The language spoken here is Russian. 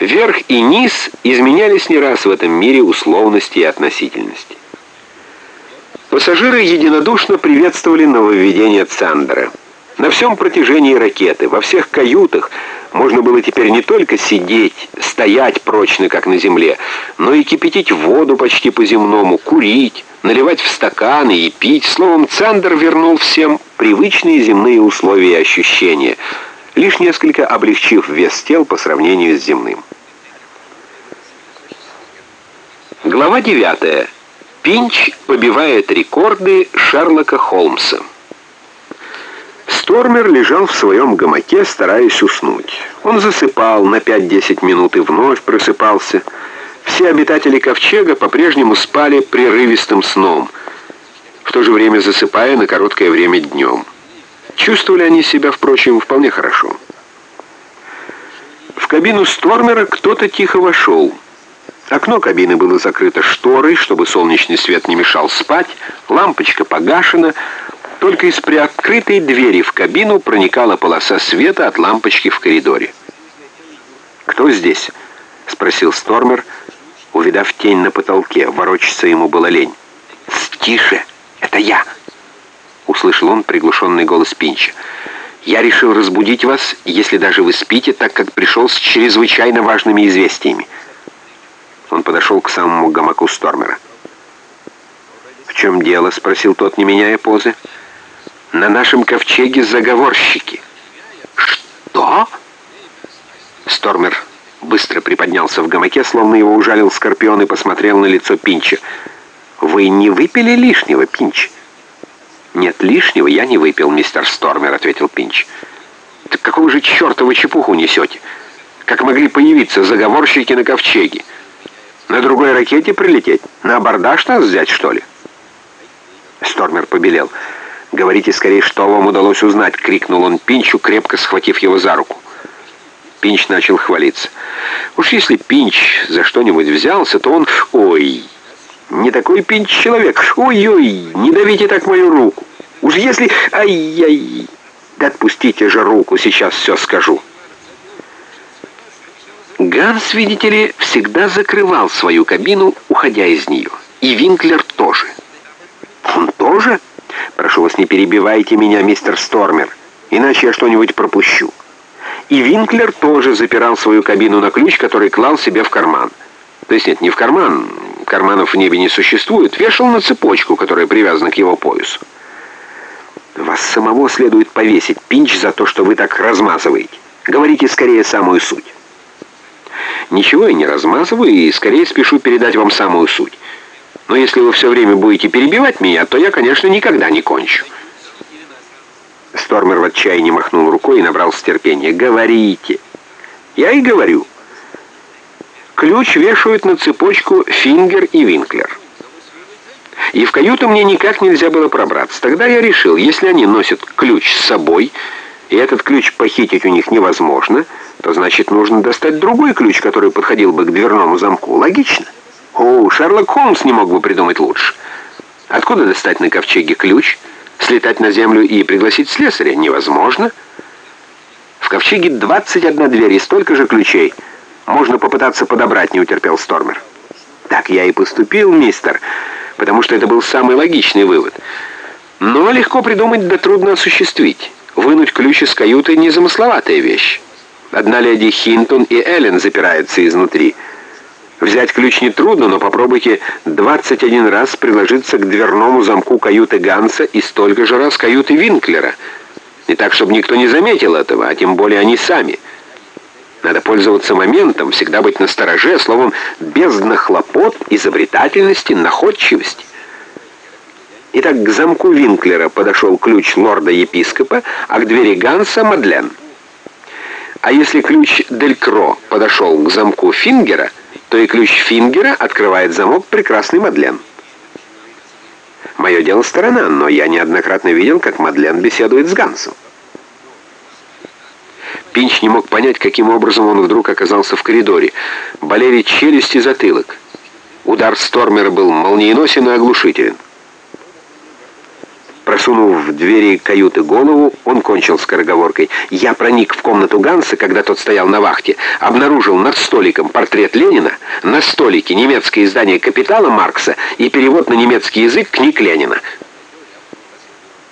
Верх и низ изменялись не раз в этом мире условности и относительности. Пассажиры единодушно приветствовали нововведение Цандера. На всем протяжении ракеты, во всех каютах можно было теперь не только сидеть, стоять прочно, как на земле, но и кипятить воду почти по-земному, курить, наливать в стаканы и пить. Словом, Цандер вернул всем привычные земные условия и ощущения, лишь несколько облегчив вес тел по сравнению с земным. Глава 9. Пинч побивает рекорды Шерлока Холмса. Стормер лежал в своем гамаке, стараясь уснуть. Он засыпал на 5-10 минут и вновь просыпался. Все обитатели ковчега по-прежнему спали прерывистым сном, в то же время засыпая на короткое время днем. Чувствовали они себя, впрочем, вполне хорошо. В кабину Стормера кто-то тихо вошел. Окно кабины было закрыто шторой, чтобы солнечный свет не мешал спать, лампочка погашена, только из приоткрытой двери в кабину проникала полоса света от лампочки в коридоре. «Кто здесь?» — спросил Стормер, увидав тень на потолке. Ворочаться ему было лень. «Тише! Это я!» — услышал он приглушенный голос Пинча. «Я решил разбудить вас, если даже вы спите, так как пришел с чрезвычайно важными известиями». Он подошел к самому гамаку Стормера. «В чем дело?» — спросил тот, не меняя позы. «На нашем ковчеге заговорщики». «Что?» Стормер быстро приподнялся в гамаке, словно его ужалил скорпион и посмотрел на лицо Пинча. «Вы не выпили лишнего, Пинч?» «Нет, лишнего я не выпил, мистер Стормер», — ответил Пинч. «Так какого же черта вы чепуху несете? Как могли появиться заговорщики на ковчеге?» На другой ракете прилететь? На абордаж нас взять, что ли?» Стормер побелел. «Говорите скорее, что вам удалось узнать!» — крикнул он Пинчу, крепко схватив его за руку. Пинч начал хвалиться. «Уж если Пинч за что-нибудь взялся, то он... Ой, не такой Пинч человек! Ой-ой, не давите так мою руку! Уж если... Ай-яй! Да отпустите же руку, сейчас все скажу!» Ганс, видите ли, всегда закрывал свою кабину, уходя из нее. И Винклер тоже. Он тоже? Прошу вас, не перебивайте меня, мистер Стормер, иначе я что-нибудь пропущу. И Винклер тоже запирал свою кабину на ключ, который клал себе в карман. То есть нет, не в карман, карманов в небе не существует, вешал на цепочку, которая привязана к его поясу. Вас самого следует повесить, Пинч, за то, что вы так размазываете. Говорите скорее самую суть. Ничего я не размазываю и скорее спешу передать вам самую суть. Но если вы все время будете перебивать меня, то я, конечно, никогда не кончу». Стормер в отчаянии махнул рукой и набрался терпения. «Говорите». «Я и говорю». Ключ вешают на цепочку Фингер и Винклер. И в каюту мне никак нельзя было пробраться. Тогда я решил, если они носят ключ с собой, и этот ключ похитить у них невозможно, то значит нужно достать другой ключ, который подходил бы к дверному замку. Логично? О, Шерлок Холмс не мог бы придумать лучше. Откуда достать на ковчеге ключ? Слетать на землю и пригласить слесаря невозможно. В ковчеге 21 дверь и столько же ключей. Можно попытаться подобрать, не утерпел Стормер. Так я и поступил, мистер, потому что это был самый логичный вывод. Но легко придумать, да трудно осуществить. Вынуть ключ из каюты — незамысловатая вещь. Одна леди Хинтон и Эллен запираются изнутри. Взять ключ нетрудно, но попробуйте 21 раз приложиться к дверному замку каюты Ганса и столько же раз каюты Винклера. И так, чтобы никто не заметил этого, а тем более они сами. Надо пользоваться моментом, всегда быть настороже, словом, бездна хлопот, изобретательности, находчивости. Итак, к замку Винклера подошел ключ лорда-епископа, а к двери Ганса — Мадлен. А если ключ Делькро подошел к замку Фингера, то и ключ Фингера открывает замок прекрасный Мадлен. Мое дело сторона, но я неоднократно видел, как Мадлен беседует с Гансом. Пинч не мог понять, каким образом он вдруг оказался в коридоре. Болели челюсть и затылок. Удар Стормера был молниеносен и оглушителен. Просунув в двери каюты голову, он кончил скороговоркой. «Я проник в комнату Ганса, когда тот стоял на вахте, обнаружил над столиком портрет Ленина, на столике немецкое издание «Капитала» Маркса и перевод на немецкий язык книг Ленина».